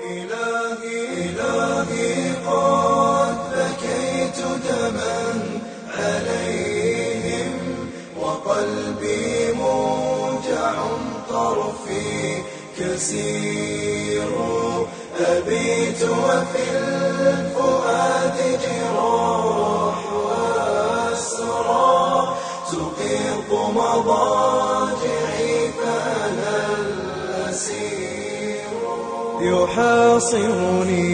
إلهي إلهي قد بكيت دما عليهم وقلبي موجع طرفي كسير أبيت وفي الفؤاد جراح وأسرى تقيض مضاجعي يحاصرني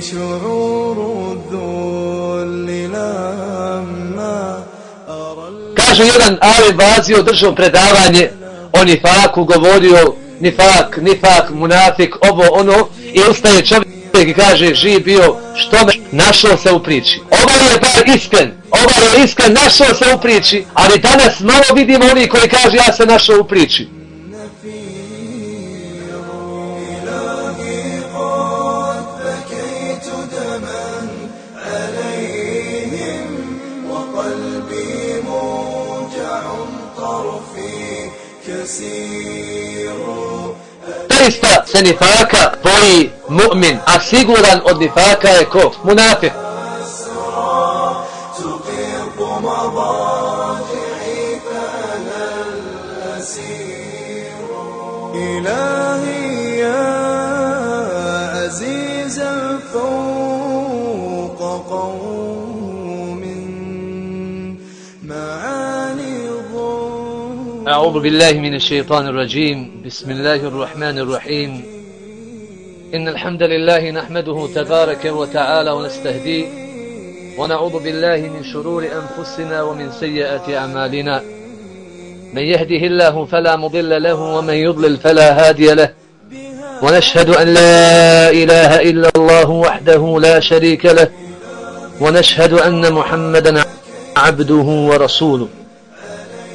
شعور الذل لما أرى Kažu jedan Ali Vazio držao predavanje o nifaku, govorio nifak, nifak, munafik, ovo, ono, i ustaje čovjek i kaže, živ bio, što me našao se u priči. Ovaj je bar iskren, ovaj je iskren, našao se u priči, ali danas malo vidimo oni koji kaže, ja se našao u priči. Se nifaka boji mu'min, a siguran od nifaka je ko? Munafik. أعوذ بالله من الشيطان الرجيم. بسم الله الرحمن الرحيم. إن الحمد لله نحمده تبارك وتعالى ونستهديه ونعوذ بالله من شرور أنفسنا ومن سيئات أعمالنا. من يهده الله فلا مضل له ومن يضلل فلا هادي له. ونشهد أن لا إله إلا الله وحده لا شريك له. ونشهد أن محمدا عبده ورسوله.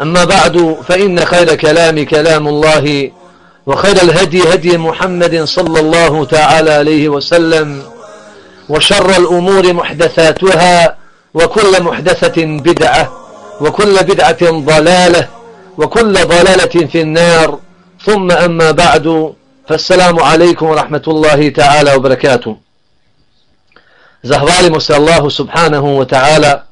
أما بعد فإن خير كلام كلام الله وخير الهدي هدي محمد صلى الله تعالى عليه وسلم وشر الأمور محدثاتها وكل محدثة بدعة وكل بدعة ضلالة وكل ضلالة في النار. ثم أما بعد فالسلام عليكم ورحمة الله تعالى وبركاته. Zahvalimo se Allahu subhanahu wa ta'ala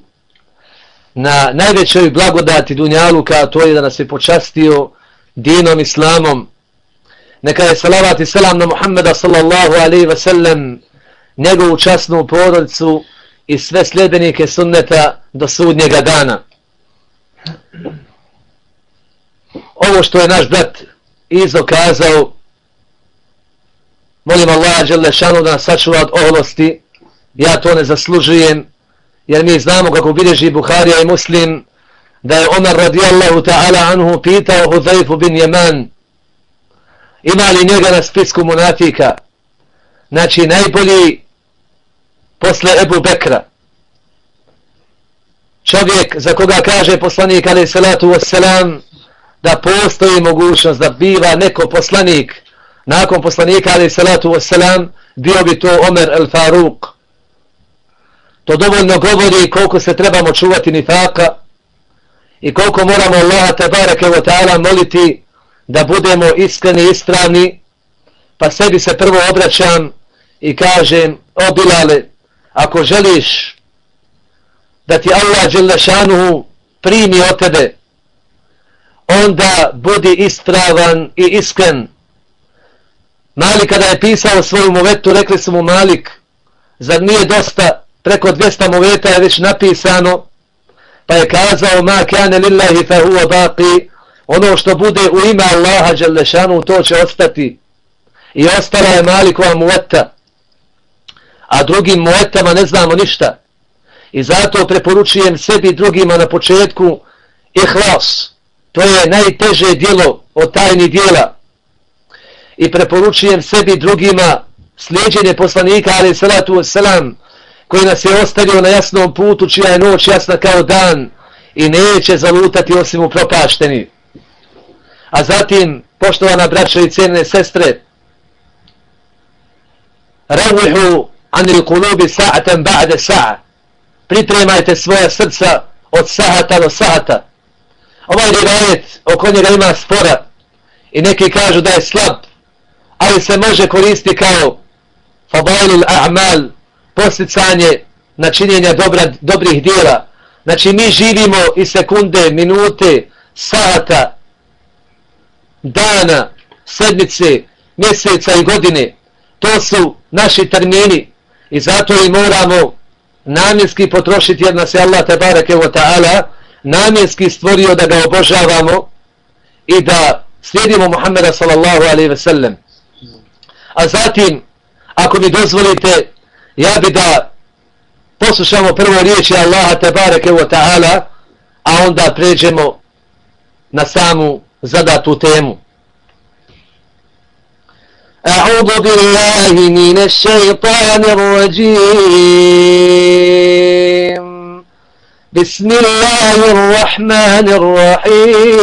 na najvećoj blagodati Dunjaluka, to je da nas je počastio dinom Islamom. Neka je salavat i selam na Muhammeda sallallahu alaihi ve sellem, njegovu časnu porodicu i sve sljedenike sunneta do sudnjega dana. Ovo što je naš brat Izo kazao, molim Allah Đelešanu da nas sačuva od oholosti, ja to ne zaslužujem, jer mi znamo kako bilježi Buharija i Muslim, da je Omer radijallahu ta'ala anhu pitao Huzaifu bin Jeman, ima li njega na spisku munafika? Znači najbolji posle Ebu Bekra. Čovjek za koga kaže poslanik alaih salatu wassalam da postoji mogućnost da biva neko poslanik nakon poslanika alaih salatu wassalam bio bi to Omer el Faruk. To dovoljno govori koliko se trebamo čuvati nifaka i koliko moramo Allaha tabaraka wa ta'ala moliti da budemo iskreni i ispravni. Pa sebi se prvo obraćam i kažem o Bilale ako želiš da ti Allah Đelešanuhu primi od tebe onda budi istravan i iskren. Malik kada je pisao svoju muvetu, rekli su mu Malik zar nije dosta preko 200 moveta je već napisano, pa je kazao ma kane lillahi fa huwa baqi, ono što bude u ime Allaha Đelešanu, to će ostati. I ostala je Malikova muveta, a drugim muvetama ne znamo ništa. I zato preporučujem sebi drugima na početku ihlas. To je najteže dijelo od tajni dijela. I preporučujem sebi drugima slijedjenje poslanika, ali salatu wasalam, koji nas je ostavio na jasnom putu, čija je noć jasna kao dan i neće zalutati osim u propašteni. A zatim, poštovana braća i cijene sestre, ravihu anil kulubi sa'atan ba'de sa'a. Pripremajte svoja srca od sahata do sahata. Ovaj rivajet oko njega ima spora i neki kažu da je slab, ali se može koristiti kao fadailul a'mal, posticanje načinjenja dobra, dobrih dijela. Znači mi živimo i sekunde, minute, sata, dana, sedmice, mjeseca i godine. To su naši termini i zato i moramo namjenski potrošiti jer nas je Allah tabarake wa ta'ala namjenski stvorio da ga obožavamo i da slijedimo Muhammeda sallallahu alaihi ve sellem. A zatim, ako mi dozvolite, ja bi da poslušamo prvo riječi Allaha tabareke wa ta'ala, a onda pređemo na samu zadatu temu. أعوذ بالله من الشيطان الرجيم بسم الله الرحمن الرحيم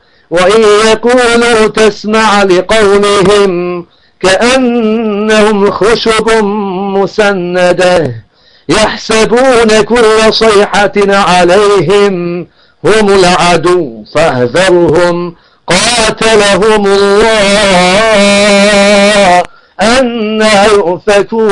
وإن يقولوا تسمع لقولهم كأنهم خشب مسندة يحسبون كل صيحة عليهم هم العدو فاهذرهم قاتلهم الله أن يؤفكون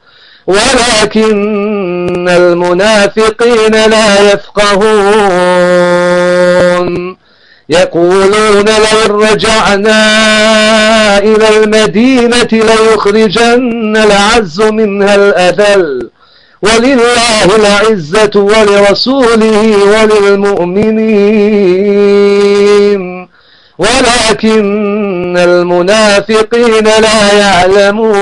ولكن المنافقين لا يفقهون. يقولون لو رجعنا إلى المدينة ليخرجن العز منها الأذل. ولله العزة ولرسوله وللمؤمنين. ولكن المنافقين لا يعلمون.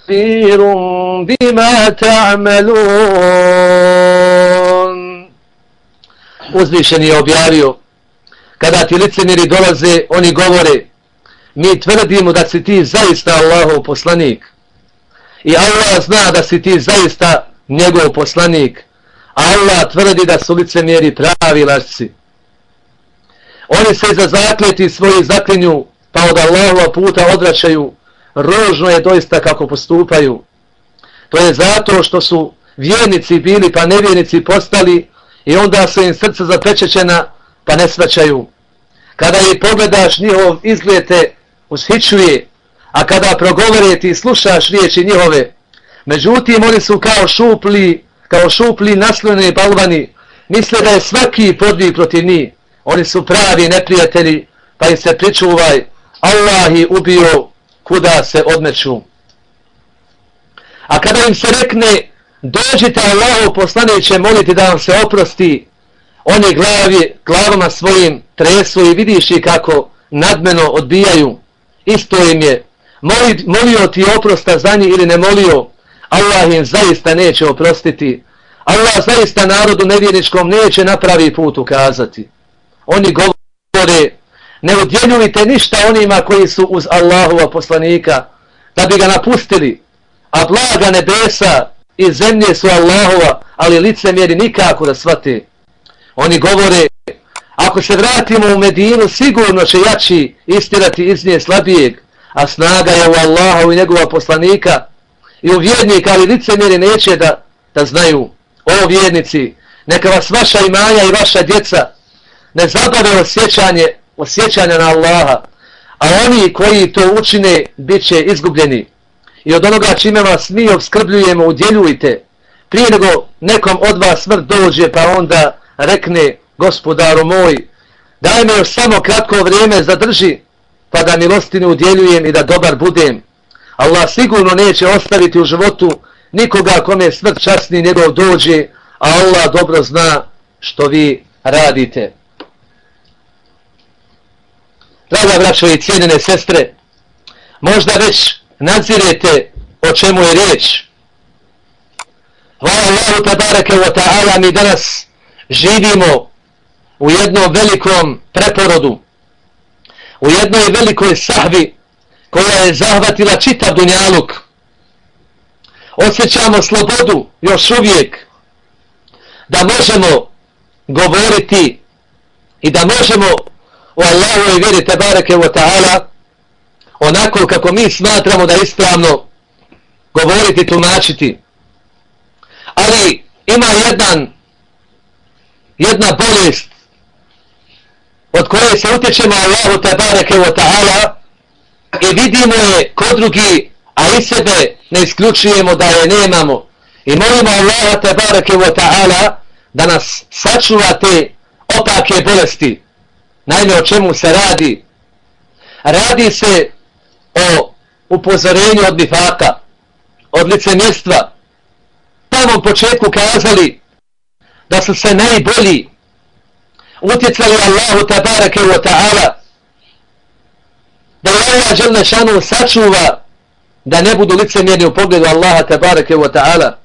خبير بما تعملون Uzvišen je objavio kada ti licemiri dolaze, oni govore mi tvrdimo da si ti zaista Allahov poslanik i Allah zna da si ti zaista njegov poslanik a Allah tvrdi da su licemiri pravi lašci oni se za zakleti svoju zaklinju pa od Allahova puta odvraćaju rožno je doista kako postupaju. To je zato što su vjernici bili pa nevjernici postali i onda su im srca zapečećena pa ne svaćaju. Kada je pogledaš njihov izglede, ushićuje, a kada progovore ti slušaš riječi njihove, međutim oni su kao šupli, kao šupli naslojeni balvani, misle da je svaki podvig protiv njih, oni su pravi neprijatelji, pa im se pričuvaj, Allah ih ubio kuda se odmeću. A kada im se rekne, dođite Allahu poslaniće moliti da vam se oprosti, oni glavi, glavama svojim tresu i vidiš i kako nadmeno odbijaju. Isto im je, moli, molio ti oprosta za njih ili ne molio, Allah im zaista neće oprostiti. Allah zaista narodu nevjerničkom neće napravi put ukazati. Oni govore, ne odjeljujte ništa onima koji su uz Allahova poslanika, da bi ga napustili, a blaga nebesa i zemlje su Allahova, ali lice mjeri nikako da shvate. Oni govore, ako se vratimo u Medinu, sigurno će jači istirati iz nje slabijeg, a snaga je u Allahu i njegova poslanika i u vjernika, ali lice mjeri neće da, da znaju. O vjernici, neka vas vaša imanja i vaša djeca ne zabave osjećanje, osjećanje na Allaha, a oni koji to učine, bit će izgubljeni. I od onoga čime vas mi obskrbljujemo udjeljujte. Prije nego nekom od vas smrt dođe pa onda rekne gospodaru moj daj me još samo kratko vrijeme zadrži pa da milostinu udjeljujem i da dobar budem. Allah sigurno neće ostaviti u životu nikoga kome smrt časni njegov dođe a Allah dobro zna što vi radite. Draga braćo i cijenjene sestre možda već nadzirete o čemu je riječ. Hvala Allahu tabareke wa ta'ala mi danas živimo u jednom velikom preporodu, u jednoj velikoj sahvi koja je zahvatila čitav dunjaluk. Osjećamo slobodu još uvijek da možemo govoriti i da možemo u Allahu i vjeri Tebareke wa ta'ala onako kako mi smatramo da ispravno govoriti, tumačiti. Ali ima jedan jedna bolest od koje se utječemo Allahu Tebareke wa ta'ala i vidimo je kod drugi, a i sebe ne isključujemo da je nemamo. I molimo Allaha Tebareke wa ta'ala da nas sačuva te opake bolesti. Naime, o čemu se radi? Radi se o upozorenju od nifaka, od licemjestva, tamo u početku kazali da su se najbolji utjecali Allahu tabarake wa ta'ala da Allah žele šanu sačuva da ne budu licemjeni u pogledu Allaha tabarake wa ta'ala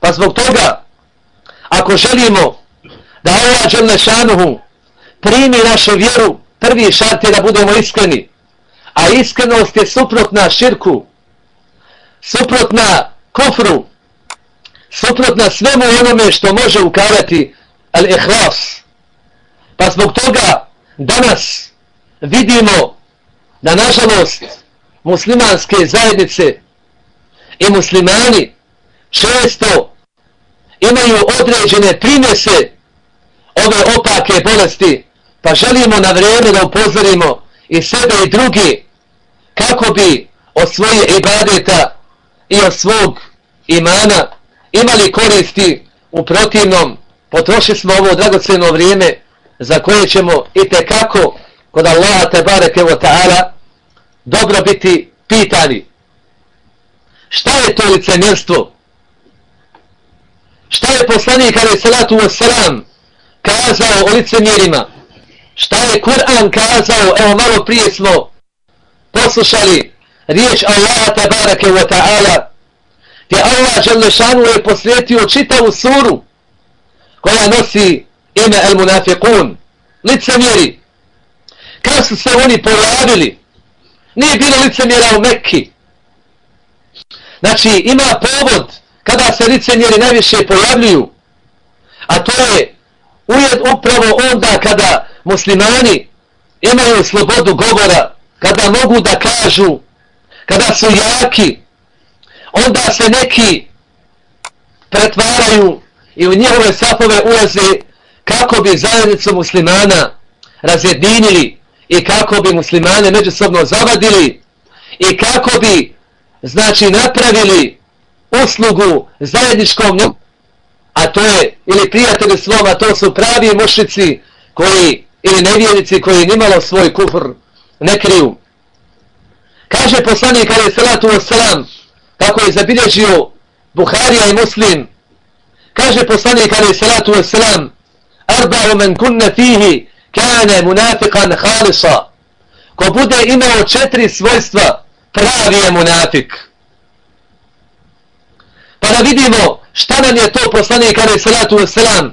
pa zbog toga ako želimo da Allah žele šanuhu primi našu vjeru prvi šart je da budemo iskreni a iskrenost je suprotna širku, suprotna kufru, suprotna svemu onome što može ukavati al-ihlas. Pa zbog toga danas vidimo da nažalost muslimanske zajednice i muslimani često imaju određene primjese ove opake bolesti Pa želimo na vrijeme da upozorimo i sebe i drugi kako bi od svoje ibadeta i od svog imana imali koristi u protivnom. Potrošili smo ovo dragoceno vrijeme za koje ćemo i kako kod Allaha te bareke wa ta'ala dobro biti pitani. Šta je to licemjerstvo? Šta je poslanik ali salatu wasalam kazao o licemjerima? Šta je Kur'an kazao evo malo prije smo poslušali riječ Allaha te wa ta'ala gdje Allah Đelešanu je posvetio čitavu suru koja nosi ime El Munafiqun, licemjeri. Kada su se oni pojavili, nije bilo licemjera u Mekki. Znači, ima povod kada se licemjeri najviše pojavljuju, a to je ujed upravo onda kada muslimani imaju slobodu govora, kada mogu da kažu, kada su jaki, onda se neki pretvaraju i u njihove sapove ulaze kako bi zajednicu muslimana razjedinili i kako bi muslimane međusobno zavadili i kako bi znači napravili uslugu zajedničkom njom a to je ili prijatelji svoma to su pravi mušici koji ili nevjernici koji nimalo svoj kufr ne kriju. Kaže poslanik ali salatu wasalam kako je zabilježio Buharija i Muslim kaže poslanik ali salatu wasalam arba'u men kunne fihi kane munafiqan khalisa. Ko bude imao četiri svojstva pravi je munafik. Pa da vidimo šta nam je to poslanik ali salatu wasalam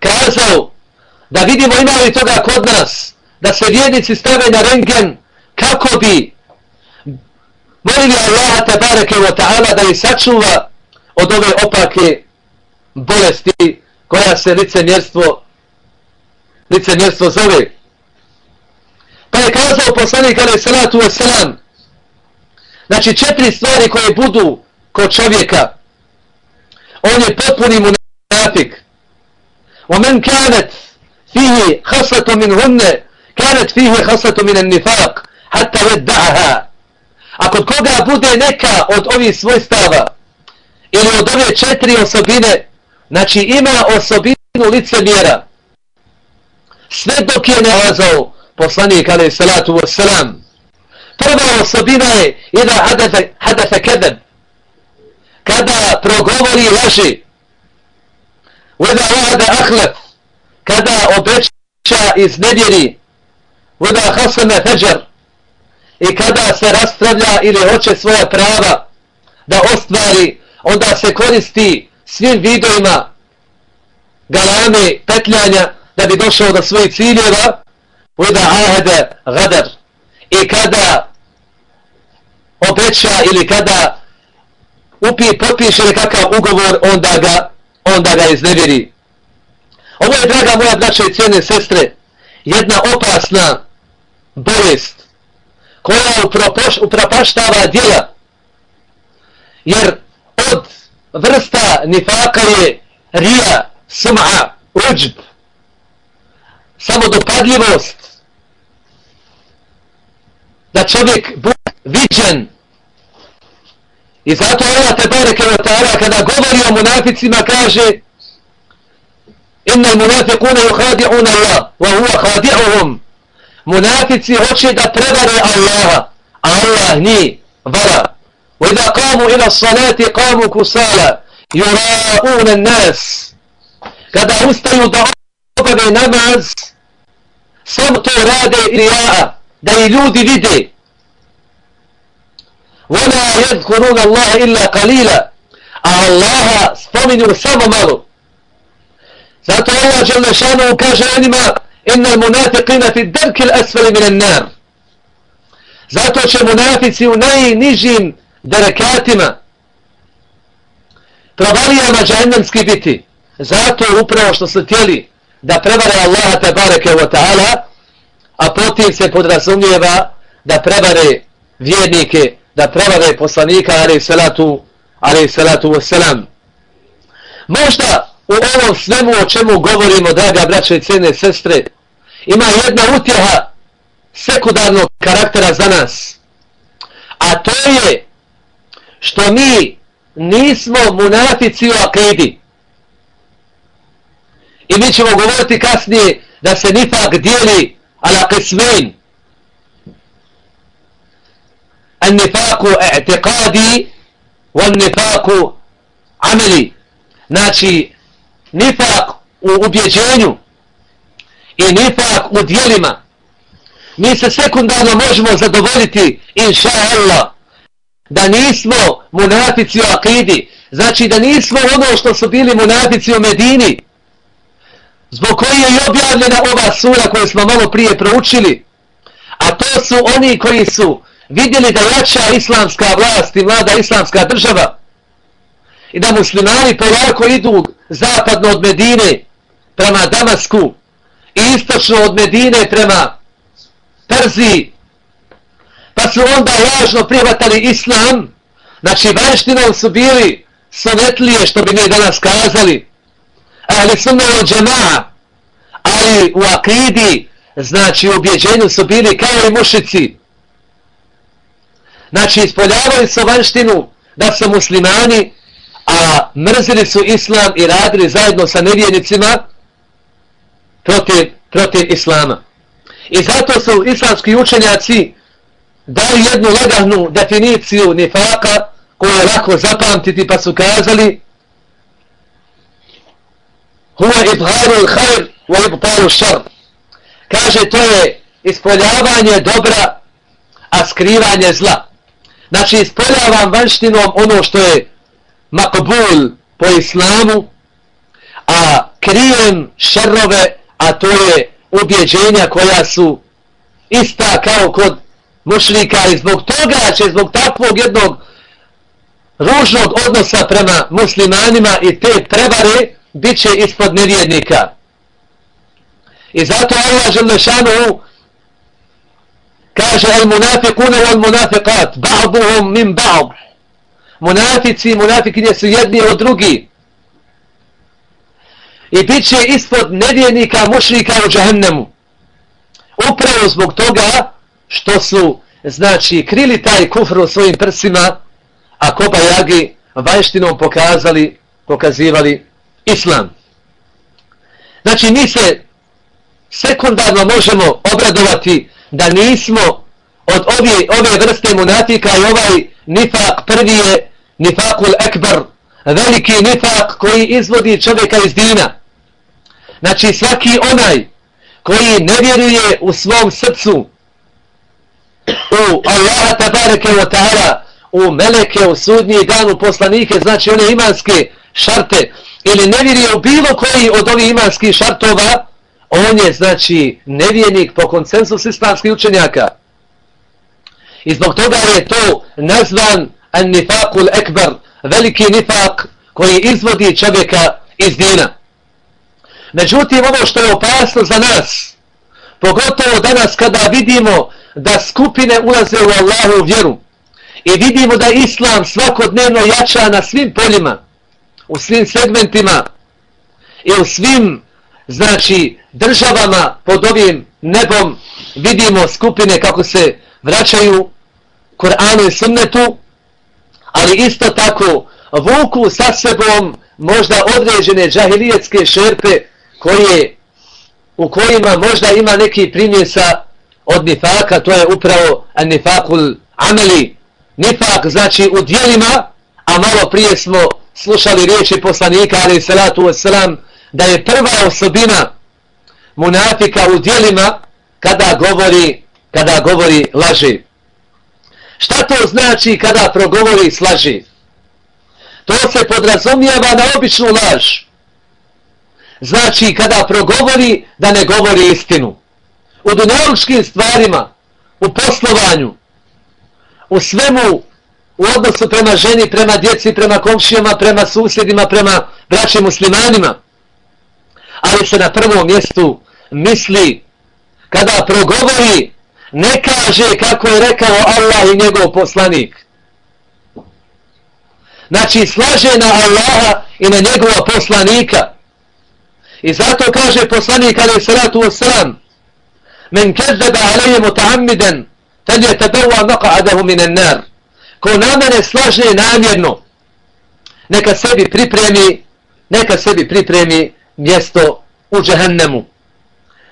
kazao da vidimo ima li toga kod nas da se vjednici stave na rengen kako bi molili Allaha tabareke wa ta'ala da ih sačuva od ove opake bolesti koja se licemjerstvo licemjerstvo zove. Pa je kazao poslanik alaih salatu wasalam znači četiri stvari koje budu kod čovjeka on je potpuni munafik ومن كانت فيه خصة منهن كانت فيه خصة من النفاق حتى يدعها a kod koga bude neka od ovih svojstava ili od ove četiri osobine, znači ima osobinu licemjera, sve dok je nalazao poslanik alaih salatu wasalam. Prva osobina je jedan hadafa kedeb, kada progovori laži, vada vada ahlef, kada obeća iz nedjeri, voda hasana feđer i kada se rastravlja ili hoće svoja prava da ostvari, onda se koristi svim vidovima galame, petljanja, da bi došao do svojih ciljeva, voda ahede gadar. I kada obeća ili kada upi, potpiše nekakav ugovor, onda ga, onda ga iznevjeri. Ovo je, draga moja braća i cijene sestre, jedna opasna bolest koja upropaštava djela. Jer od vrsta nifaka je rija, suma, uđb, samodopadljivost, da čovjek bude viđen. I zato Allah te bareke kada govori o munaficima kaže إن المنافقون يخادعون الله وهو خادعهم. منافقين هوتشي دا تريغري الله الله ني ظلا وإذا قاموا إلى الصلاة قاموا كسالا يراؤون الناس. kada ustaju da obave namaz, samo to rade rija'a, da i ljudi vide. الله jedkuruna Allaha illa kalila, a zato Allah Đelešanu kaže onima inna munafiqina fi darki al-asfali min an-nar. Zato će munafici u najnižim derekatima provalijama džahennemski biti. Zato upravo što su htjeli da prevare Allaha te bareke wa ta'ala a potim se podrazumijeva da prevare vjernike da prevare poslanika alaih salatu alaih salatu wassalam. Možda u ovom svemu o čemu govorimo, draga braća i cene sestre, ima jedna utjeha sekundarnog karaktera za nas. A to je što mi nismo munafici u akidi. I mi ćemo govoriti kasnije da se nifak dijeli ala qismin. An nifaku i'tiqadi wal nifaku ameli. Znači, nifak u ubjeđenju i nifak u dijelima. Mi se sekundarno možemo zadovoljiti, inša Allah, da nismo munafici u akidi. Znači da nismo ono što su bili munafici u Medini, zbog koje je objavljena ova sura koju smo malo prije proučili. A to su oni koji su vidjeli da jača islamska vlast i mlada islamska država i da muslimani polako idu zapadno od Medine prema Damasku i istočno od Medine prema Perziji. Pa su onda lažno prihvatali islam. Znači vanštinom su bili sonetlije što bi mi danas kazali. Ali sunna od džema'a ali u akidi znači u objeđenju su bili kao i mušici. Znači ispoljavali su vanštinu da su muslimani a mrzili su islam i radili zajedno sa nevjernicima protiv, protiv islama. I zato su islamski učenjaci dali jednu lagahnu definiciju nifaka koju je lako zapamtiti pa su kazali huwa idharu l'hajr wa ibtaru šar kaže to je ispoljavanje dobra a skrivanje zla znači ispoljavam vanštinom ono što je makbul po islamu, a krijem šarove, a to je ubjeđenja koja su ista kao kod mušlika i zbog toga će, zbog takvog jednog ružnog odnosa prema muslimanima i te prevare, bit će ispod nevjednika. I zato Allah Želešanu kaže al munafiquna wal munafiqat ba'duhum min ba'd munafici i munafikinje su jedni od drugi. I bit će ispod nevjernika mušnika u džahennemu. Upravo zbog toga što su, znači, krili taj kufr u svojim prsima, a koba jagi vanštinom pokazali, pokazivali islam. Znači, mi se sekundarno možemo obradovati da nismo od ove, ove vrste munafika i ovaj nifak prvi je nifakul ekber, veliki nifak koji izvodi čovjeka iz dina. Znači svaki onaj koji ne vjeruje u svom srcu u Allaha tabareke wa ta'ala, u meleke, u sudnji dan, u poslanike, znači one imanske šarte, ili ne vjeruje u bilo koji od ovih imanskih šartova, on je znači nevjernik po konsensus islamskih učenjaka. I zbog toga je to nazvan an nifakul ekber, veliki nifak koji izvodi čovjeka iz dina. Međutim, ono što je opasno za nas, pogotovo danas kada vidimo da skupine ulaze u Allahu vjeru i vidimo da Islam svakodnevno jača na svim poljima, u svim segmentima i u svim znači državama pod ovim nebom vidimo skupine kako se vraćaju Koranu i Sunnetu ali isto tako vuku sa sebom možda određene džahilijetske šerpe koje, u kojima možda ima neki primjesa od nifaka, to je upravo nifakul ameli. Nifak znači u dijelima, a malo prije smo slušali riječi poslanika, ali salatu wasalam, da je prva osobina munafika u dijelima kada govori, kada govori laži. Šta to znači kada progovori i slaži? To se podrazumijeva na običnu laž. Znači kada progovori da ne govori istinu. U dunjalučkim stvarima, u poslovanju, u svemu, u odnosu prema ženi, prema djeci, prema komšijama, prema susjedima, prema braći muslimanima. Ali se na prvom mjestu misli kada progovori ne kaže kako je rekao Allah i njegov poslanik. Znači slaže na Allaha i na njegova poslanika. I zato kaže poslanik ali salatu wasalam men kezzebe alejje muta'ammiden, tad je tebeva maqa'adahu minen nar. Ko na mene slaže namjerno, neka sebi pripremi, neka sebi pripremi mjesto u džehennemu.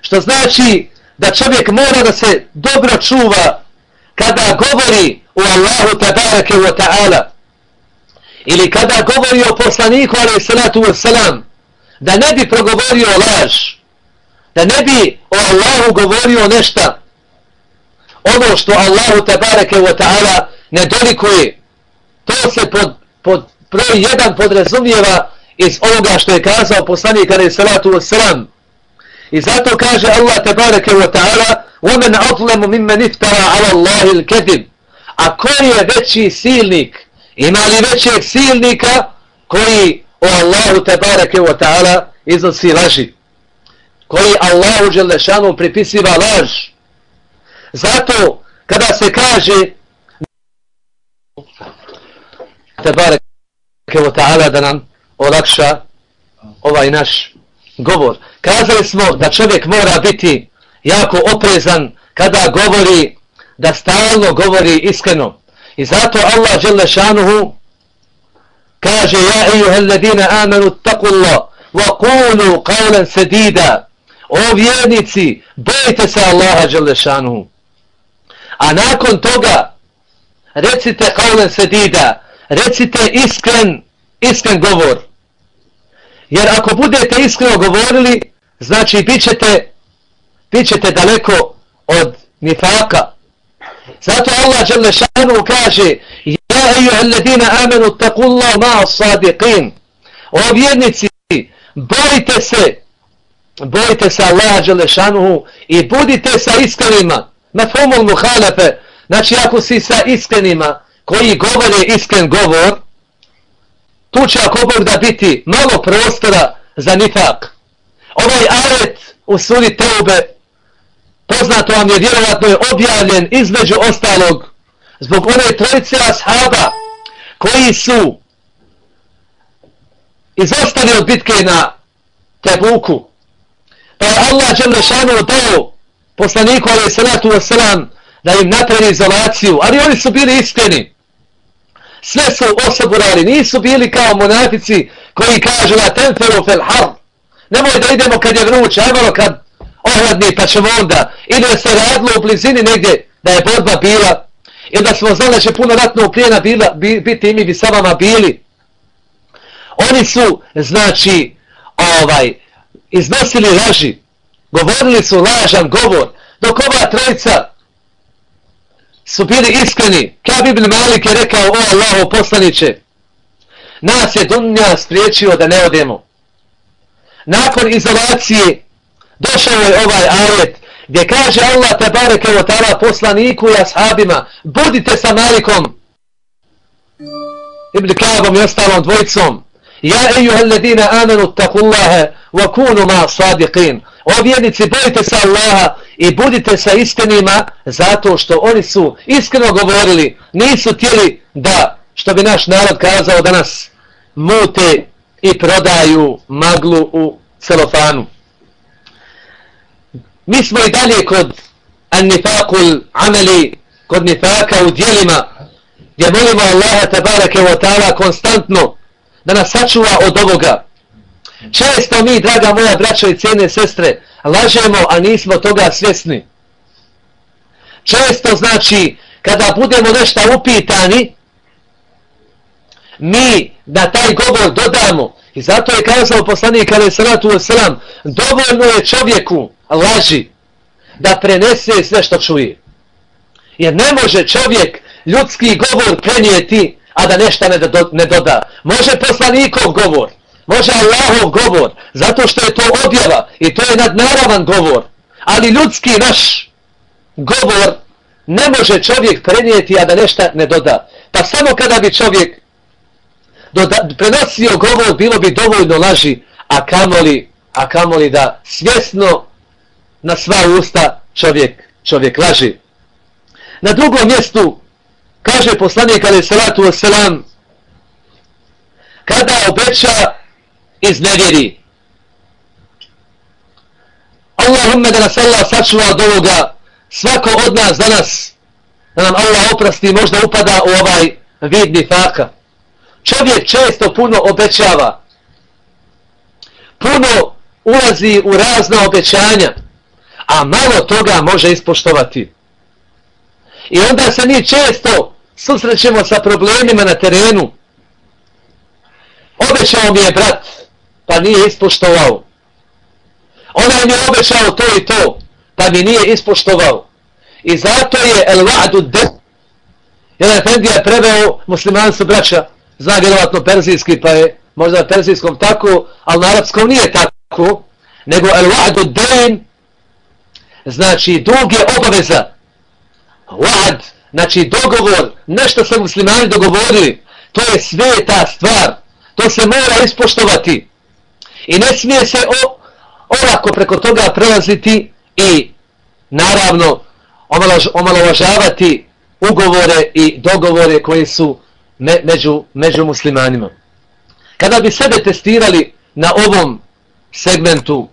Što znači da čovjek mora da se dobro čuva kada govori o Allahu tabarake wa ta'ala. Ili kada govori o poslaniku alaih salatu wa salam da ne bi progovorio laž da ne bi o Allahu govorio nešto ono što Allahu tabarake wa ta'ala ne dolikuje to se pod, pod broj jedan podrazumijeva iz ovoga što je kazao poslanik alaih salatu wa salam. I zato kaže Allah tabaraka wa ta'ala وَمَنْ أَظْلَمُ مِمَّنِ اِفْتَرَا عَلَى اللَّهِ الْكَذِبِ A koji je veći silnik? Ima li većeg silnika koji o Allahu tabaraka wa ta'ala iznosi laži? Koji Allahu Đelešanu pripisiva laž? Zato kada se kaže tabaraka wa ta'ala da nam olakša ovaj naš govor. Kazali smo da čovjek mora biti jako oprezan kada govori, da stalno govori iskreno. I zato Allah žele šanuhu kaže Ja ejuhel ladina amanu takullah wa kunu qavlan sedida O vjernici, bojite se Allaha žele šanuhu. A nakon toga recite qavlan sedida, recite iskren, iskren govor. Jer ako budete iskreno govorili, znači bit ćete, bit ćete daleko od nifaka. Zato Allah žele kaže Ja ejuha alledina amenu takullahu ma'a sadiqin. O vjernici, bojite se, bojite se Allah žele i budite sa iskrenima. Mefumul muhalefe, znači ako si sa iskrenima koji govore iskren govor, tu će ako Bog da biti malo prostora za nifak. Ovaj aret u suri Teube, poznato vam je vjerovatno je objavljen između ostalog zbog one trojice ashaba koji su izostali od bitke na Tebuku. Pa je Allah Đelešanu dao poslaniku alaih salatu wasalam da im napravi izolaciju, ali oni su bili iskreni sve su osaburali, nisu bili kao monatici koji kažu la tenferu fel har. Nemoj da idemo kad je vruće, ajmo kad ohladni pa ćemo onda. Ili da se radilo u blizini negdje da je borba bila. Ili da smo znali da će puno ratnog plijena bila, biti i mi bi sa vama bili. Oni su, znači, ovaj, iznosili laži. Govorili su lažan govor. Dok ova trojica su bili iskreni. Kab ibn Malik je rekao, o Allaho poslaniće, nas je dunja spriječio da ne odemo. Nakon izolacije došao je ovaj ajet gdje kaže Allah tabareke wa ta'ala poslaniku i ashabima, budite sa Malikom, Ibn Kabom i ostalom dvojicom, Ja ejuha alladina amanu takullaha wa kunu ma sadiqin. O vjernici, bojite se Allaha i budite sa istinima zato što oni su iskreno govorili, nisu tijeli da, što bi naš narod kazao danas, mute i prodaju maglu u celofanu. Mi smo i dalje kod annifakul ameli, kod nifaka u dijelima, gdje molimo Allaha tabarake wa ta'ala konstantno da nas sačuva od ovoga. Često mi, draga moja braćo i cijene sestre, lažemo, a nismo toga svjesni. Često znači, kada budemo nešto upitani, mi na taj govor dodamo. I zato je kazao poslanik Ali Salatu Wasalam, dovoljno je čovjeku laži da prenese sve što čuje. Jer ne može čovjek ljudski govor prenijeti, a da nešto ne, do, ne doda. Može poslanikov govor, može Allahov govor, zato što je to objava i to je nadnaravan govor. Ali ljudski naš govor ne može čovjek prenijeti, a da nešto ne doda. Pa samo kada bi čovjek doda, prenosio govor, bilo bi dovoljno laži, a kamoli, a kamoli da svjesno na sva usta čovjek, čovjek laži. Na drugom mjestu kaže poslanik ali salatu wasalam kada obeća iznevjeri Allahumme da nas Allah sačuva od ovoga, svako od nas danas, da nam Allah oprasti možda upada u ovaj vid nifaka. Čovjek često puno obećava, puno ulazi u razna obećanja, a malo toga može ispoštovati. I onda se mi često susrećemo sa problemima na terenu. Obećao mi je brat, pa nije ispoštovao. Ona mi je obećao to i to, pa mi nije ispoštovao. I zato je el va'du de. Jedan efendija je preveo muslimani su braća, zna vjerovatno perzijski, pa je možda na perzijskom tako, ali na arapskom nije tako, nego el va'du den, znači dug je obaveza. Wa'd, znači dogovor, nešto se muslimani dogovorili, to je sveta stvar, to se mora ispoštovati. I ne smije se o, olako preko toga prelaziti i naravno omalovažavati ugovore i dogovore koji su me, među, među muslimanima. Kada bi sebe testirali na ovom segmentu,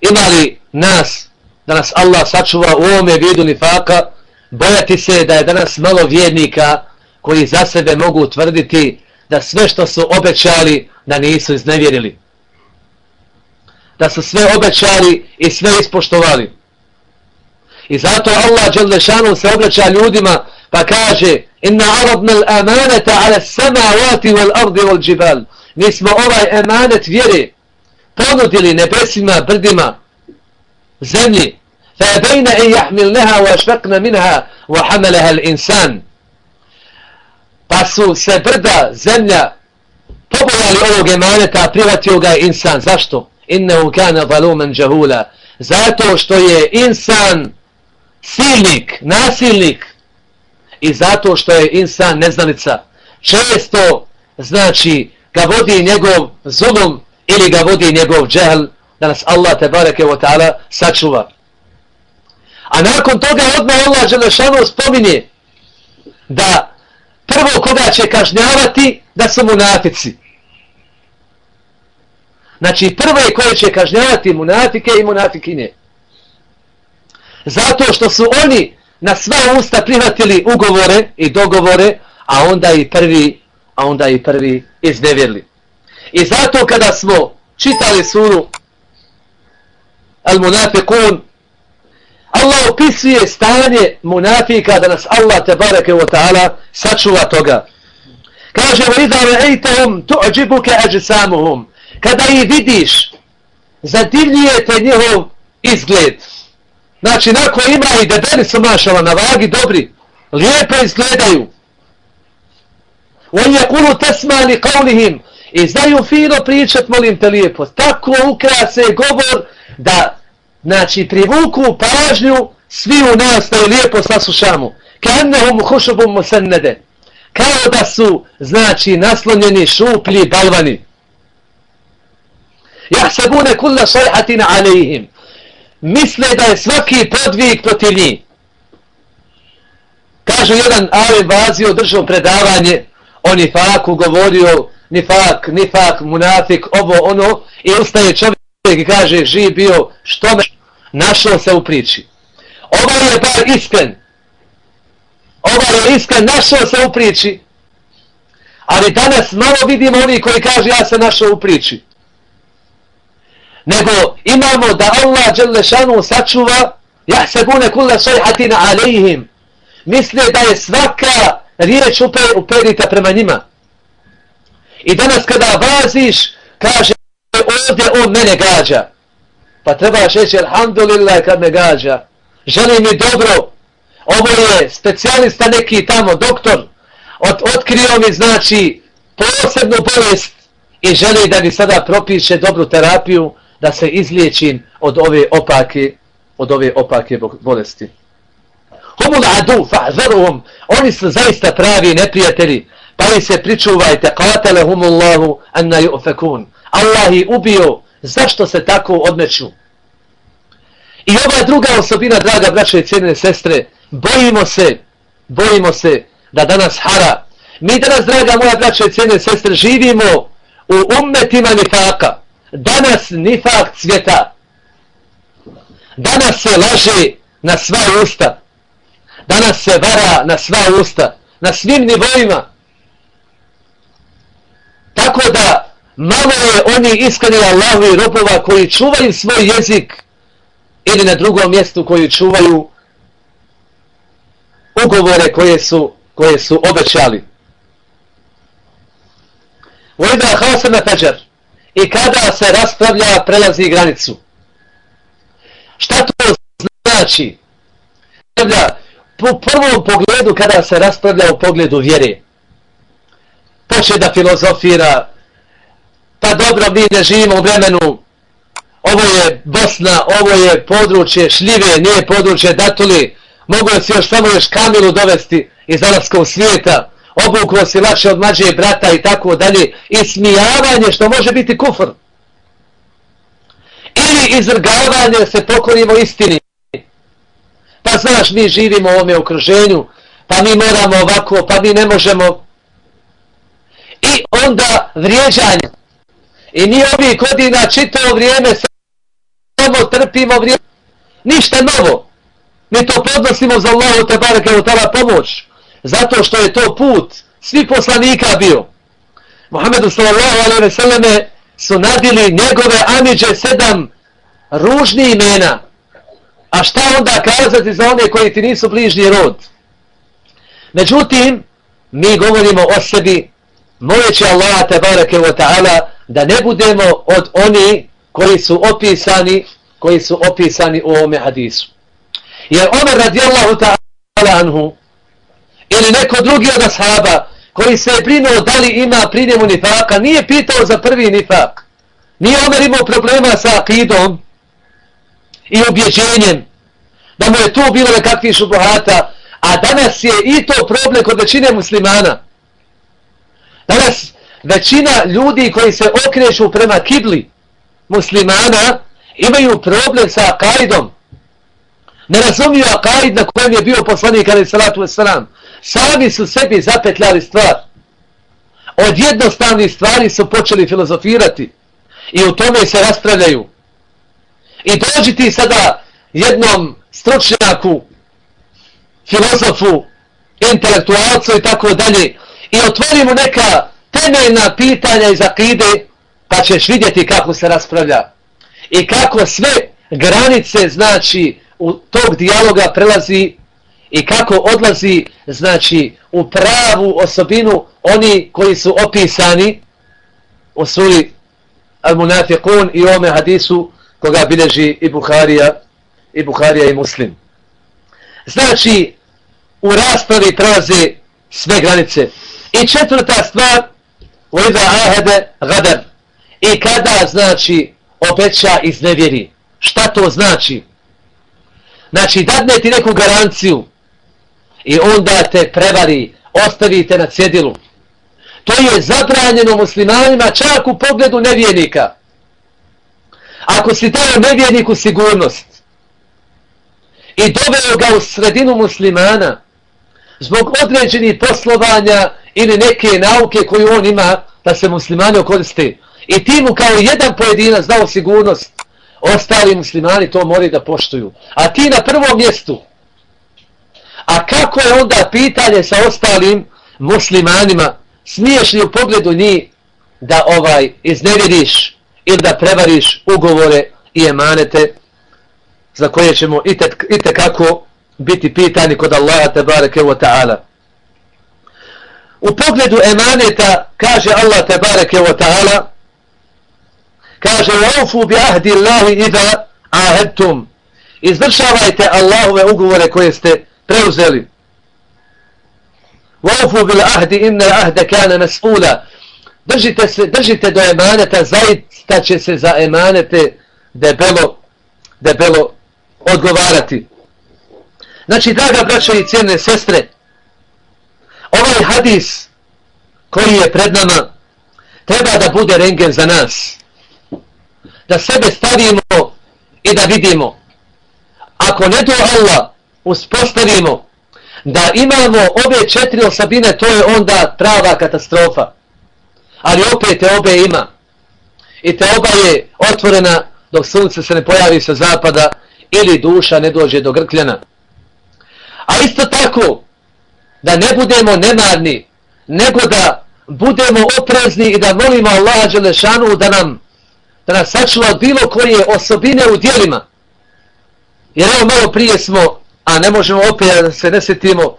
imali nas, da nas Allah sačuva u ovome vidu nifaka, bojati se da je danas malo vjernika koji za sebe mogu tvrditi da sve što su obećali da nisu iznevjerili da su sve obećali i sve ispoštovali. I zato Allah Đelešanu se obraća ljudima pa kaže Inna arabna l'amaneta ala samavati wal ardi wal džibal. Mi smo ovaj emanet vjere ponudili nebesima, brdima, zemlji. Fa bejna en jahmilneha wa švekna minha wa hameleha l'insan. Pa su se brda, zemlja, pobojali ovog emaneta, privatio ga insan. Zašto? Innehu kana zalumen džahula. zato što je insan silnik, nasilnik. I zato što je insan neznanica često znači ga vodi njegov zulum ili ga vodi njegov džehl da nas Allah te bareke wa ta'ala sačuva. A nakon toga odmah Allah Đelešanu spominje da prvo koga će kažnjavati da su munafici. Znači prve koje će kažnjavati munafike i munafikine. Zato što su oni na sva usta prihvatili ugovore i dogovore, a onda i prvi, a onda i prvi iznevjerili. I zato kada smo čitali suru Al-Munafikun, Allah opisuje stanje munafika da nas Allah te bareke u ta'ala sačuva toga. Kaže, وَإِذَا رَعَيْتَهُمْ تُعْجِبُكَ أَجْسَامُهُمْ kada ih vidiš, zadivljuje te njihov izgled. Znači, nako ima i debeli su mašala na vagi, dobri, lijepo izgledaju. On je kulu tesmani kaulihim i znaju fino pričat, molim te lijepo. Tako ukrase govor da, znači, privuku pažnju svi u nas da je lijepo saslušamo. Kannehum hušubum musennede. Kao da su, znači, naslonjeni šuplji balvani Jahsebune kulla sajhatina alejhim. Misle da je svaki podvig protiv njih. Kažu jedan Alim Vazio držao predavanje o nifaku, govorio nifak, nifak, munafik, ovo, ono, i ustaje čovjek i kaže, živ bio, što me našao se u priči. Ovaj je bar iskren. Ovaj je iskren, našao se u priči. Ali danas malo vidimo oni koji kaže, ja se našao u priči nego imamo da Allah dželle šanu sačuva yahsabuna kulla sayhatin alayhim misle da je svaka riječ uperita prema njima. I danas kada vaziš kaže ovdje on mene gađa. Pa treba reći alhamdulillah kad me gađa. Želi mi dobro. Ovo je specijalista neki tamo doktor. Ot, otkrio mi znači posebnu bolest i želi da mi sada propiše dobru terapiju da se izliječim od ove opake od ove opake bolesti. Humul adu fa'zaruhum oni su zaista pravi neprijatelji. Pa li se pričuvajte qatalahumullahu anna yu'fakun. Allah ih ubio. Zašto se tako odmeću? I ova druga osobina draga braće i cijene sestre bojimo se bojimo se da danas hara. Mi danas draga moja braće i cijene sestre živimo u ummetima nifaka danas nifak cvjeta. Danas se laže na sva usta. Danas se vara na sva usta. Na svim nivoima. Tako da malo je oni iskreni Allahu i robova koji čuvaju svoj jezik ili na drugom mjestu koji čuvaju ugovore koje su, koje su obećali. Vojda Hasan na i kada se raspravlja prelazi granicu. Šta to znači? Po prvom pogledu kada se raspravlja u pogledu vjere. Poče da filozofira pa dobro mi ne živimo u vremenu ovo je Bosna, ovo je područje šljive, nije područje datuli, mogu se još samo još kamilu dovesti iz arabskog svijeta, obukao se lakše od mlađe brata i tako dalje, i što može biti kufr. Ili izrgavanje se pokorimo istini. Pa znaš, mi živimo u ovome okruženju, pa mi moramo ovako, pa mi ne možemo. I onda vrijeđanje. I mi ovih godina čitao vrijeme samo trpimo vrijeme. Ništa novo. Mi to podnosimo za Allahu te barake u tala pomoć. Zato što je to put svih poslanika bio. Muhammedu sallallahu alaihi ve selleme su nadili njegove amiđe sedam ružni imena. A šta onda kazati za one koji ti nisu bližnji rod? Međutim, mi govorimo o sebi, moleći Allah te bareke u ta'ala, da ne budemo od oni koji su opisani koji su opisani u ovome hadisu. Jer Omer radijallahu ta'ala anhu ili neko drugi od ashaba koji se je brinuo da li ima pri njemu nifaka, nije pitao za prvi nifak. Nije Omer imao problema sa akidom i objeđenjem da mu je tu bilo nekakvih šubuhata, a danas je i to problem kod većine muslimana. Danas većina ljudi koji se okreću prema kibli muslimana imaju problem sa akaidom. Ne razumiju akaid na kojem je bio poslanik ali salatu wasalam. Sami su sebi zapetljali stvar. Od jednostavnih stvari su počeli filozofirati i u tome se raspravljaju. I dođi ti sada jednom stručnjaku, filozofu, intelektualcu i tako dalje i otvorimo neka temeljna pitanja iz akide, pa ćeš vidjeti kako se raspravlja. I kako sve granice, znači, u tog dijaloga prelazi i kako odlazi, znači, u pravu osobinu oni koji su opisani u suri Al-Munafiqun i ome hadisu koga bileži i Buharija i Buharija i Muslim. Znači, u raspravi prelaze sve granice. I četvrta stvar, وَإِذَا عَهَدَ غَدَرْ I kada, znači, obeća iznevjeri. Šta to znači? Znači, dadne ti neku garanciju i onda te prevari, ostavite na cjedilu. To je zabranjeno muslimanima čak u pogledu nevjernika. Ako si dao nevjerniku sigurnost i doveo ga u sredinu muslimana zbog određenih poslovanja ili neke nauke koju on ima da se muslimani okoristi i ti mu kao jedan pojedinac dao sigurnost ostali muslimani to moraju da poštuju a ti na prvom mjestu a kako je onda pitanje sa ostalim muslimanima smiješ li u pogledu njih da ovaj iznevjeriš ili da prevariš ugovore i emanete za koje ćemo i kako biti pitani kod Allaha tebareke wa ta'ala. U pogledu emaneta kaže Allah tebareke wa ta'ala kaže وَوْفُوا بِعَهْدِ اللَّهِ إِذَا عَهَدْتُمْ Izvršavajte Allahove ugovore koje ste preuzeli. Vofu bil ahdi inna ahda kana mas'ula. Držite, se, držite do emaneta, zaista će se za emanete debelo, debelo odgovarati. Znači, draga braća i cijene sestre, ovaj hadis koji je pred nama treba da bude rengen za nas. Da sebe stavimo i da vidimo. Ako ne do Allah, uspostavimo da imamo ove četiri osobine, to je onda prava katastrofa. Ali opet te obe ima. I te oba je otvorena dok sunce se ne pojavi sa zapada ili duša ne dođe do grkljana. A isto tako, da ne budemo nemarni, nego da budemo oprezni i da molimo Allaha Đelešanu da nam da nas sačuva bilo koje osobine u dijelima. Jer evo malo prije smo, a ne možemo opet da se ne sjetimo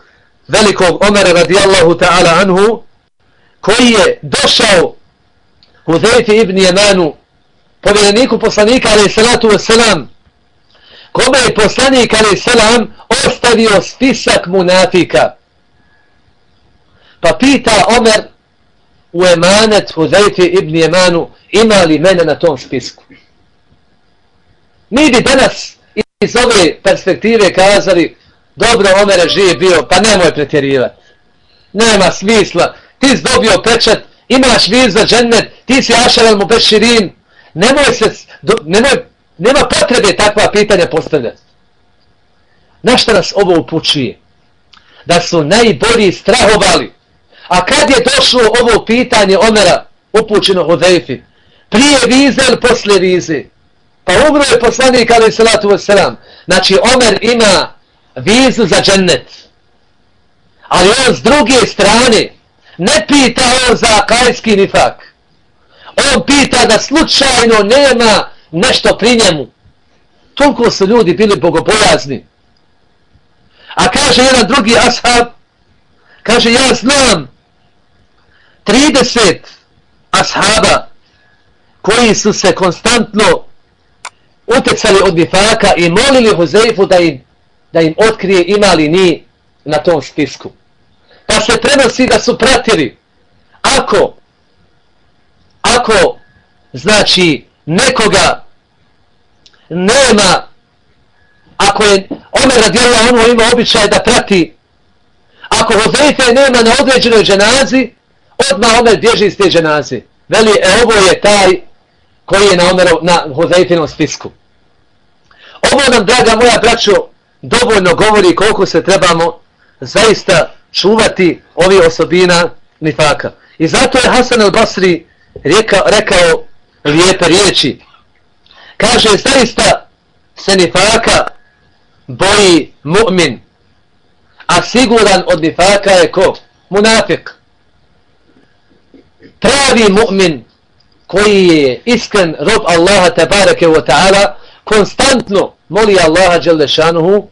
velikog Omera radijallahu ta'ala anhu, koji je došao u Zeti ibn Jemanu, povjereniku poslanika alaih salatu wasalam, kome je poslanik alaih salam ostavio spisak munafika. Pa pita Omer u emanet Huzajfi ibn Jemanu ima li mene na tom spisku. Mi bi danas iz ove perspektive kazali dobro Omer živ bio, pa nemoj pretjerivati. Nema smisla. Ti si dobio pečat, imaš viz za džennet, ti si ašaran mu beširin. Nemoj se, nemoj, nema potrebe takva pitanja postavljati. Na što nas ovo upućuje? Da su najbolji strahovali. A kad je došlo ovo pitanje Omera upućeno Hudejfi? Prije vize ili poslije vize? Pa umro je poslanik ali salatu wasalam. Znači Omer ima vizu za džennet. Ali on s druge strane ne pita on za kajski nifak. On pita da slučajno nema nešto pri njemu. Toliko su ljudi bili bogobojazni. A kaže jedan drugi ashab, kaže ja znam 30 ashaba koji su se konstantno utecali od nifaka i molili Huzeifu da im, da im otkrije imali ni na tom spisku. Pa se prenosi da su pratili ako ako znači nekoga nema ako je Omer radijela ono ima običaj da prati ako Huzeife nema na određenoj dženazi odmah Omer bježi iz te ženaze. Veli, e, ovo je taj koji je na Omerov, na Huzaifinom spisku. Ovo nam, draga moja braćo, dovoljno govori koliko se trebamo zaista čuvati ovi osobina nifaka. I zato je Hasan al-Basri rekao, rekao lijepe riječi. Kaže, zaista se nifaka boji mu'min, a siguran od nifaka je ko? Munafik pravi mu'min koji je iskren rob Allaha tabareke wa ta'ala konstantno moli Allaha Đelešanuhu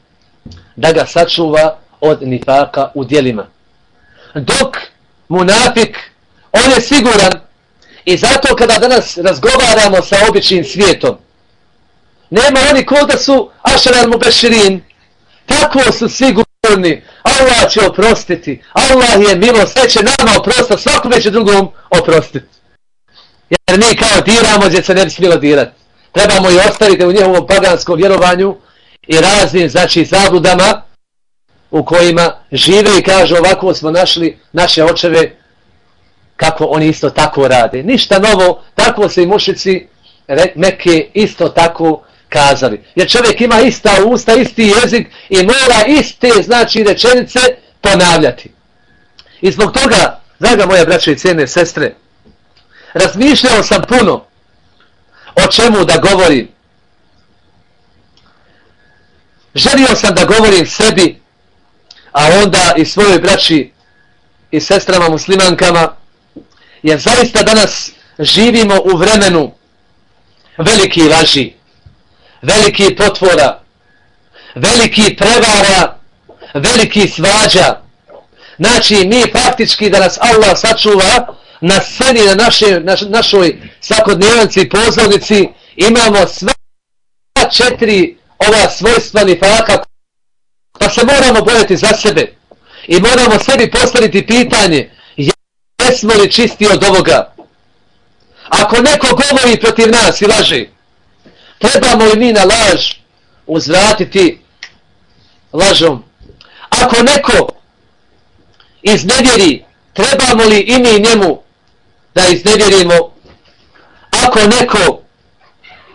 da ga sačuva od nifaka u dijelima. Dok munafik, on je siguran i zato kada danas razgovaramo sa običnim svijetom, nema oni ko da su ašarar mu beširin, tako su sigurni, Allah će oprostiti. Allah je milo, sve će nama oprostiti, svakome će drugom oprostiti. Jer mi kao diramo gdje se ne bi smjelo dirati. Trebamo i ostaviti u njihovom paganskom vjerovanju i raznim, znači, zabludama u kojima žive i kažu ovako smo našli naše očeve kako oni isto tako rade. Ništa novo, tako se i mušici neke isto tako kazali. Jer čovjek ima ista usta, isti jezik i mora iste, znači, rečenice ponavljati. I zbog toga, draga moja braća i cijene sestre, razmišljao sam puno o čemu da govorim. Želio sam da govorim sebi, a onda i svojoj braći i sestrama muslimankama, jer zaista danas živimo u vremenu veliki laži veliki potvora, veliki prevara, veliki svađa. Znači, mi faktički da nas Allah sačuva na sceni, na, naše, naš, našoj svakodnevnici i pozornici, imamo sva četiri ova svojstva nifaka, pa se moramo bojati za sebe. I moramo sebi postaviti pitanje, jesmo li čisti od ovoga? Ako neko govori protiv nas i laži, trebamo li mi na laž uzvratiti lažom? Ako neko iznevjeri, trebamo li i mi njemu da iznevjerimo? Ako neko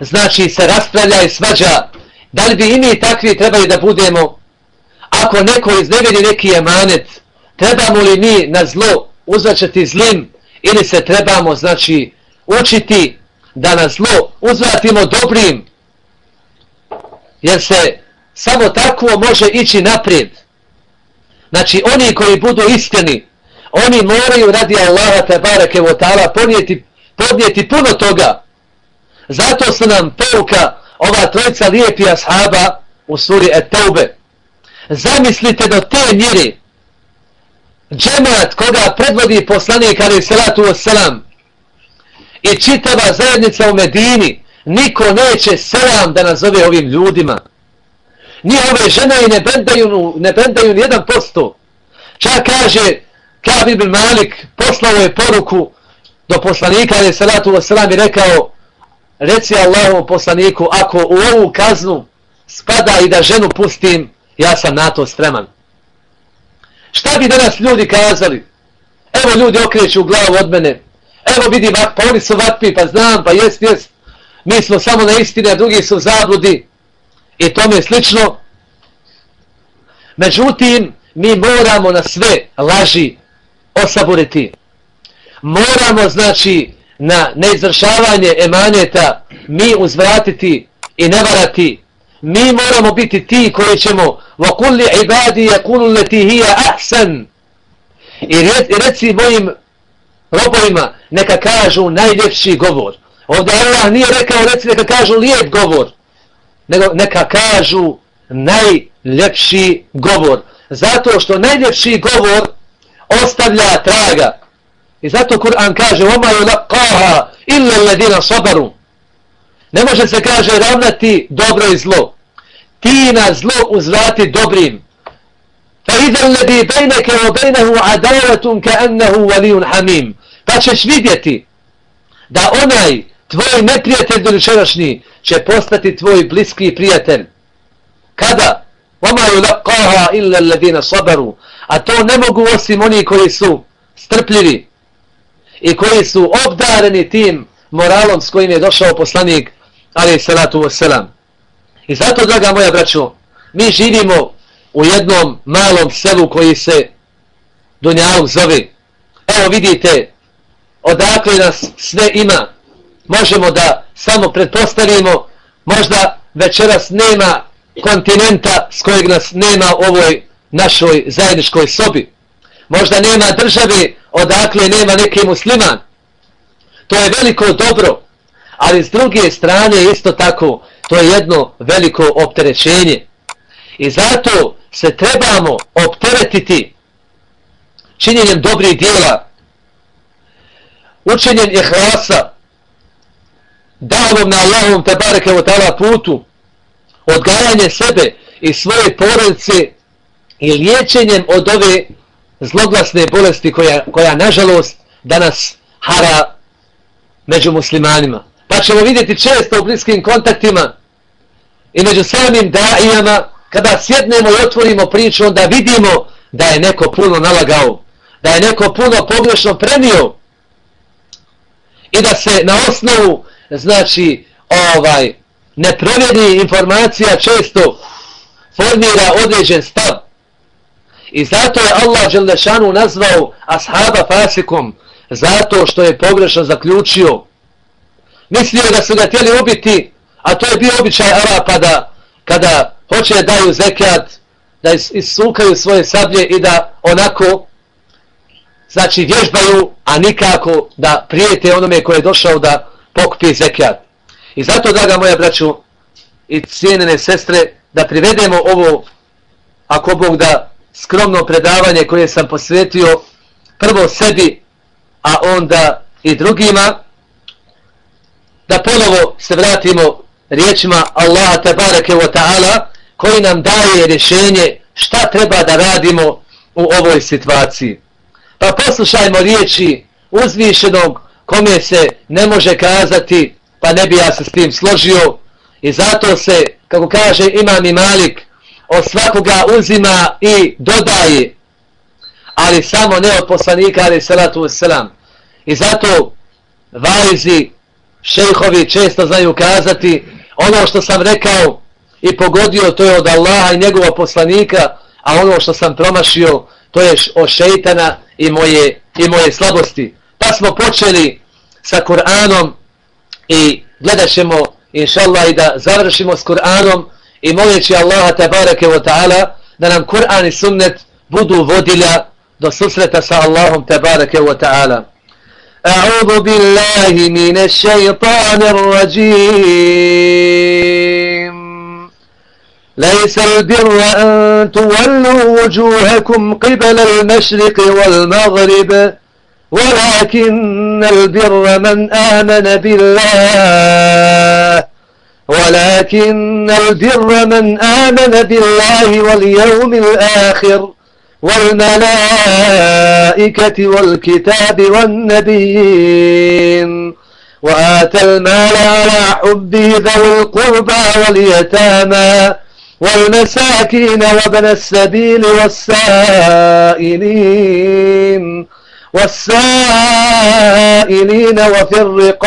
znači se raspravlja i svađa, da li bi i mi takvi trebali da budemo? Ako neko iznevjeri neki emanet, trebamo li mi na zlo uzvaćati zlim ili se trebamo znači učiti da na zlo uzvratimo dobrim. Jer se samo tako može ići naprijed. Znači, oni koji budu iskreni, oni moraju radi Allaha te barake o ta'ala podnijeti, podnijeti puno toga. Zato su nam pouka ova trojica lijepi ashaba u suri Et-Taube. Zamislite do te mjeri džemat koga predvodi poslanik ali salatu wasalam i čitava zajednica u Medini niko neće selam da nazove ovim ljudima. Nije ove žene i ne bendaju, ne bendaju nijedan posto. Čak kaže Kab ibn Malik poslao je poruku do poslanika ali salatu wasalam i rekao reci Allahom poslaniku ako u ovu kaznu spada i da ženu pustim ja sam na to streman. Šta bi danas ljudi kazali? Evo ljudi okreću glavu od mene. Evo vidi, ah, pa oni su vatpi, pa znam, pa jest, jest. Mi smo samo na istine, a drugi su zabludi. I tome slično. Međutim, mi moramo na sve laži osaboriti. Moramo, znači, na neizvršavanje emanjeta mi uzvratiti i ne varati. Mi moramo biti ti koji ćemo وَقُلِّ عِبَادِي يَكُلُ لَتِي هِيَ أَحْسَنِ I reci mojim robovima neka kažu najljepši govor. Ovdje Allah nije rekao reci neka kažu lijep govor. Nego neka kažu najljepši govor. Zato što najljepši govor ostavlja traga. I zato Kur'an kaže وَمَا يُلَقَّاهَا إِلَّا الَّذِينَ صَبَرُوا Ne može se kaže ravnati dobro i zlo. Ti na zlo uzvrati dobrim. Fa idha alladhi baynaka wa baynahu adawatun ka'annahu waliyyun hamim. Pa ćeš vidjeti da onaj tvoj neprijatelj dojučerašnji će postati tvoj bliski prijatelj. Kada? وَمَا يُلَقَّاهَا إِلَّا الَّذِينَ صَبَرُوا A to ne mogu osim oni koji su strpljivi i koji su obdareni tim moralom s kojim je došao poslanik ali salatu wasalam. I zato, draga moja braćo, mi živimo u jednom malom selu koji se Dunjaluk zove. Evo vidite, odakle nas sve ima. Možemo da samo pretpostavimo, možda večeras nema kontinenta s kojeg nas nema u ovoj našoj zajedničkoj sobi. Možda nema države odakle nema neki musliman. To je veliko dobro, ali s druge strane isto tako to je jedno veliko opterećenje. I zato se trebamo opteretiti činjenjem dobrih dijela, učenjem ihlasa, davom na Allahom tabareke wa ta'ala putu, odgajanje sebe i svoje porodice i liječenjem od ove zloglasne bolesti koja, koja nažalost danas hara među muslimanima. Pa ćemo vidjeti često u bliskim kontaktima i među samim daijama, kada sjednemo i otvorimo priču, onda vidimo da je neko puno nalagao, da je neko puno pogrešno premio i da se na osnovu, znači, ovaj, neprovjerni informacija često formira određen stav. I zato je Allah Đelešanu nazvao ashaba fasikom, zato što je pogrešno zaključio. Mislio da su ga htjeli ubiti, a to je bio običaj Arapa da kada hoće da daju zekat, da isukaju svoje sablje i da onako znači vježbaju, a nikako da prijete onome koji je došao da pokupi zekat. I zato, draga moja braću i cijenene sestre, da privedemo ovo, ako Bog da, skromno predavanje koje sam posvetio prvo sebi, a onda i drugima, da ponovo se vratimo riječima Allaha tabarake wa ta'ala koji nam daje rješenje šta treba da radimo u ovoj situaciji. Pa poslušajmo riječi uzvišenog kome se ne može kazati pa ne bi ja se s tim složio i zato se, kako kaže imam i malik, od svakoga uzima i dodaje, ali samo ne od poslanika, ali salatu wasalam. I zato vajzi, šejhovi često znaju kazati, ono što sam rekao i pogodio, to je od Allaha i njegova poslanika, a ono što sam promašio, to je od šeitana i moje, i moje slabosti. Pa smo počeli sa Kur'anom i gledat ćemo, inšallah, i da završimo s Kur'anom i moleći Allaha tabareke wa ta'ala da nam Kur'an i sunnet budu vodilja do susreta sa Allahom tabareke wa ta'ala. أعوذ بالله من الشيطان الرجيم ليس البر أن تولوا وجوهكم قبل المشرق والمغرب ولكن البر من آمن بالله ولكن البر من آمن بالله واليوم الآخر والملائكة والكتاب والنبيين وآتى المال على حبه ذوي القربى واليتامى والمساكين وابن السبيل والسائلين والسائلين وفي الرقاب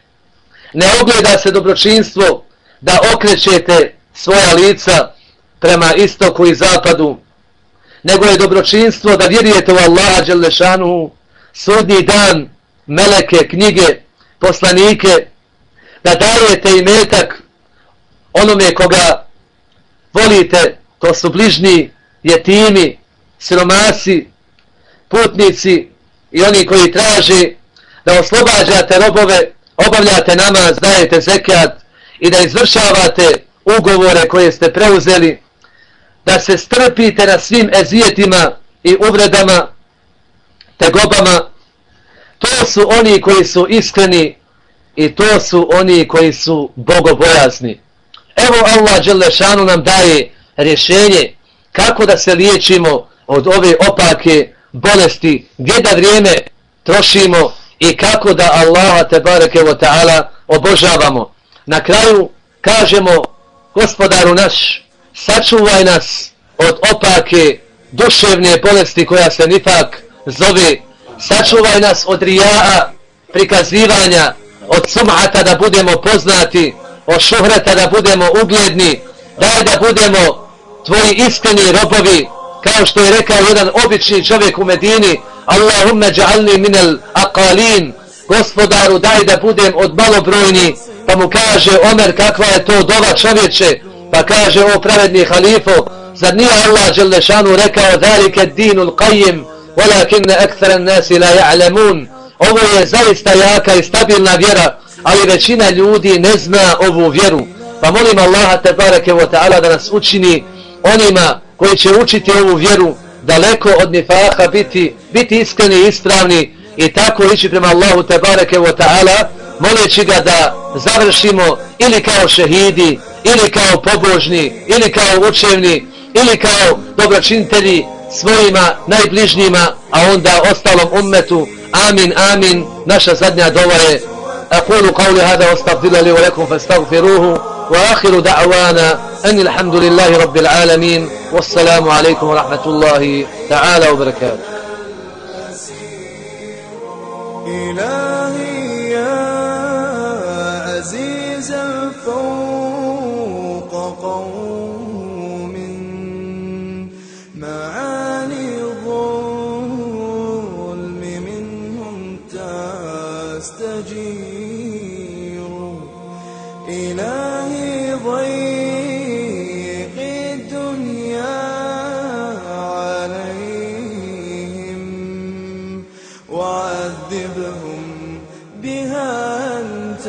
ne ogleda se dobročinstvo da okrećete svoja lica prema istoku i zapadu nego je dobročinstvo da vjerujete u Allaha Đelešanu sudnji dan, meleke, knjige, poslanike da dajete i metak onome koga volite to su bližni jetimi, siromasi, putnici i oni koji traže da oslobađate robove, obavljate namaz, dajete zekat i da izvršavate ugovore koje ste preuzeli, da se strpite na svim ezijetima i uvredama, tegobama, to su oni koji su iskreni i to su oni koji su bogobojazni. Evo Allah Đelešanu nam daje rješenje kako da se liječimo od ove opake bolesti, gdje da vrijeme trošimo i kako da Allaha tebareke wa ta'ala obožavamo. Na kraju kažemo gospodaru naš, sačuvaj nas od opake duševne bolesti koja se nifak zove, sačuvaj nas od rija'a prikazivanja, od sum'ata da budemo poznati, od šuhrata da budemo ugledni, daj da budemo tvoji iskreni robovi, kao što je rekao jedan obični čovjek u Medini, Allahumme ja'alni minel aqalin, gospodaru daj da budem od malobrojni, pa mu kaže Omer kakva je to dova čovječe, pa kaže o pravedni halifo, zar nije Allah Đelešanu rekao dhalike dinul qajim, walakinne ektheren nasi la ja'lemun, ovo je zaista jaka i stabilna vjera, ali većina ljudi ne zna ovu vjeru. Pa molim Allaha te bareke wa ta'ala da nas učini onima koji će učiti ovu vjeru daleko od nifaha biti, biti iskreni i ispravni i tako ići prema Allahu te bareke wa ta'ala moleći ga da završimo ili kao šehidi ili kao pobožni ili kao učevni ili kao dobročinitelji svojima najbližnjima a onda ostalom ummetu amin amin naša zadnja dova je أقول قولي هذا واستغفر لي ولكم فاستغفروه وآخر دعوانا أن الحمد لله رب العالمين والسلام عليكم ورحمة الله تعالى وبركاته. إلهي يا عزيزا فوق قوم معاني الظلم منهم تستجير. إلهي ضيق أنت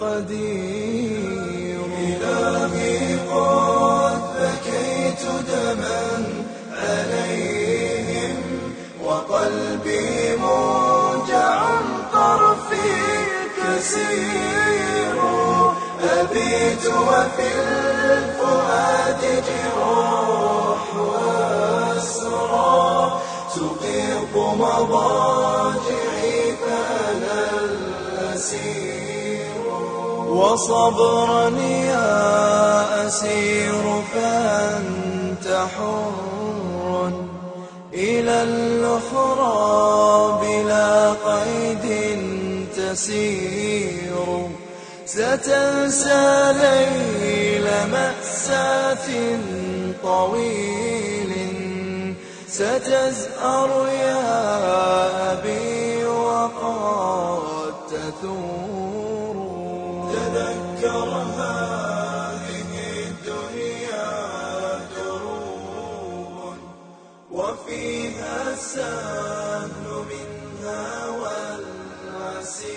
القدير. إلهي قد بكيت دما عليهم وقلبي موجع طرفي كسير أبيت وفي الفؤاد جراح وأسرى تقيض مضاجعي وصبرا يا أسير فأنت حر إلى الأخرى بلا قيد تسير ستنسى ليل مأساة طويل ستزأر يا أبي وقد والثور تذكر هذه الدنيا دروب وفيها السهل منها والعسير.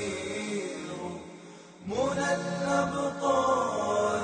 من الأبطال